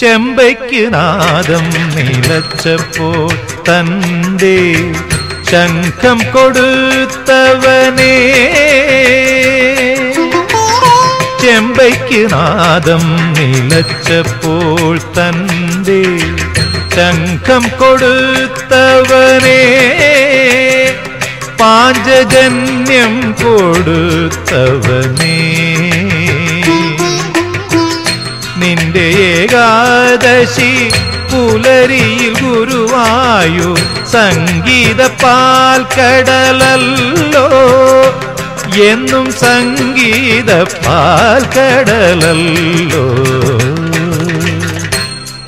ചെമ്പയ്ക്ക് നാദം നിലച്ചപ്പോൾ തന്റെ ശംഖം കൊടുത്തവനേ. ചെമ്പയ്ക്ക് നാദം നിലച്ചപ്പോൾ തന്റെ ശംഖം കൊടുത്തവനേ. പാഞ്ചജന്യം കൊടുത്തവനേ. ഏകാദശി പുലരിയിൽ ഗുരുവായു. സംഗീത പാൽക്കടലല്ലോ. എന്നും സംഗീത പാൽക്കടലല്ലോ.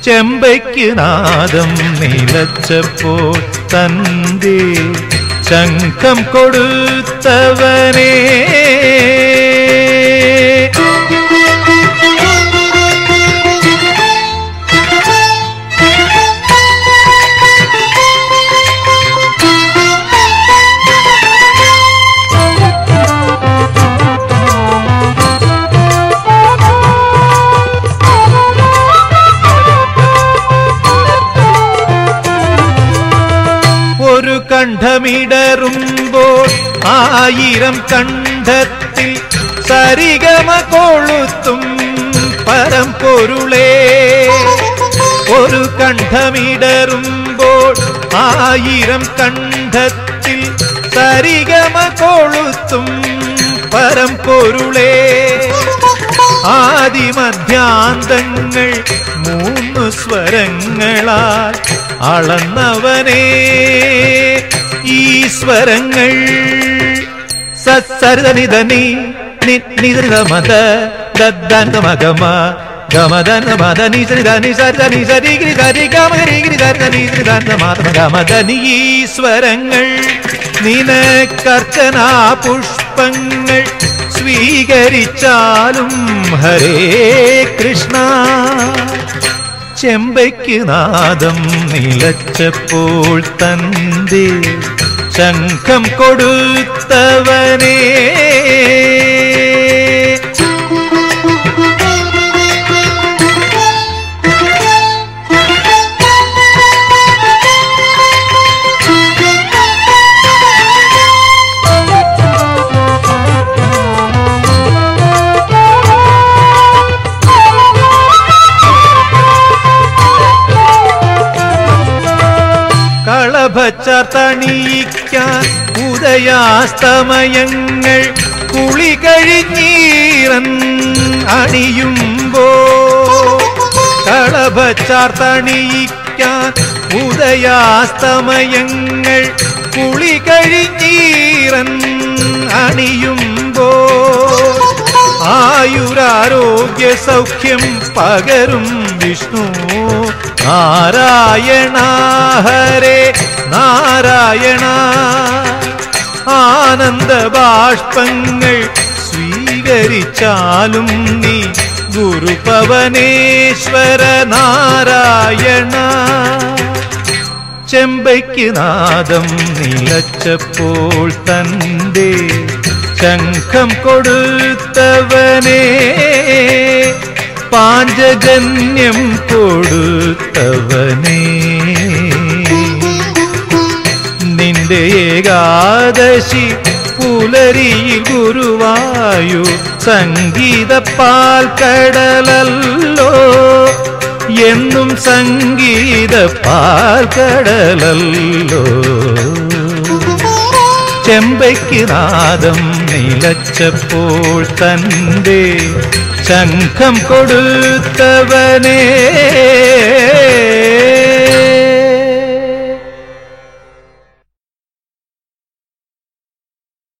ചെമ്പയ്ക്ക് നാദം നിലച്ചപ്പോൾ തന്റെ ശംഖം കൊടുത്തവനേ കണ്ഠമിടറുമ്പോൾ ആയിരം കണ്ഠത്തിൽ സരിഗമ കൊളുത്തും പരമ്പൊരുളേ ഒരു കണ്ഠമിടറുമ്പോൾ ആയിരം കണ്ഠത്തിൽ സരിഗമ കൊളുത്തും പരമ്പൊരുളേ ആദിമധ്യാന്തങ്ങൾ മൂന്ന് സ്വരങ്ങളാൽ അളന്നവനേ. സ്വരങ്ങൾ. സസരിതനി നിതമത ദദ്ദന്തമഗമ ഗമദന മദ നിസരി ധനി സരി സരി ഗിരി സരി ഗമരി ഗിരി സരി നിസരി ദന്ത മാതമ ഗമദനി ഈ സ്വരങ്ങൾ. നിനക്കർച്ചനാ പുഷ്പങ്ങൾ സ്വീകരിച്ചാലും ഹരേ കൃഷ്ണ. ചെമ്പയ്ക്ക് നാദം നിലച്ചപ്പോൾ തന്റെ ശംഖം കൊടുത്തവനേ കളഭച്ചതണിയിക്കാൻ ഉദയാസ്തമയങ്ങൾ കുളി കഴിഞ്ഞീറൻ അണിയുമ്പോ കളഭച്ചാർത്തണിയിക്കാൻ ഉദയാസ്തമയങ്ങൾ കുളി കഴിഞ്ഞീറൻ അണിയുമ്പോ ആയുരാരോഗ്യ സൗഖ്യം പകരും വിഷ്ണു നാരായണ നാരായണ ആനന്ദ ബാഷ്പങ്ങൾ സ്വീകരിച്ചാലും നീ ഗുരുപവനേശ്വര നാരായണ. ചെമ്പയ്ക്ക് നാദം നിലച്ചപ്പോൾ തന്റെ ശംഖം കൊടുത്തവനേ പാഞ്ചജന്യം കൊടുത്തവനേ. നിന്റെ ഏകാദശി പുലരിയിൽ ഗുരുവായു സംഗീത പാൽക്കടലല്ലോ. എന്നും സംഗീത പാൽക്കടലല്ലോ. ചെമ്പയ്ക്ക് നാദം നിലച്ചപ്പോൾ തന്റെ ശംഖം കൊടുത്തവനേ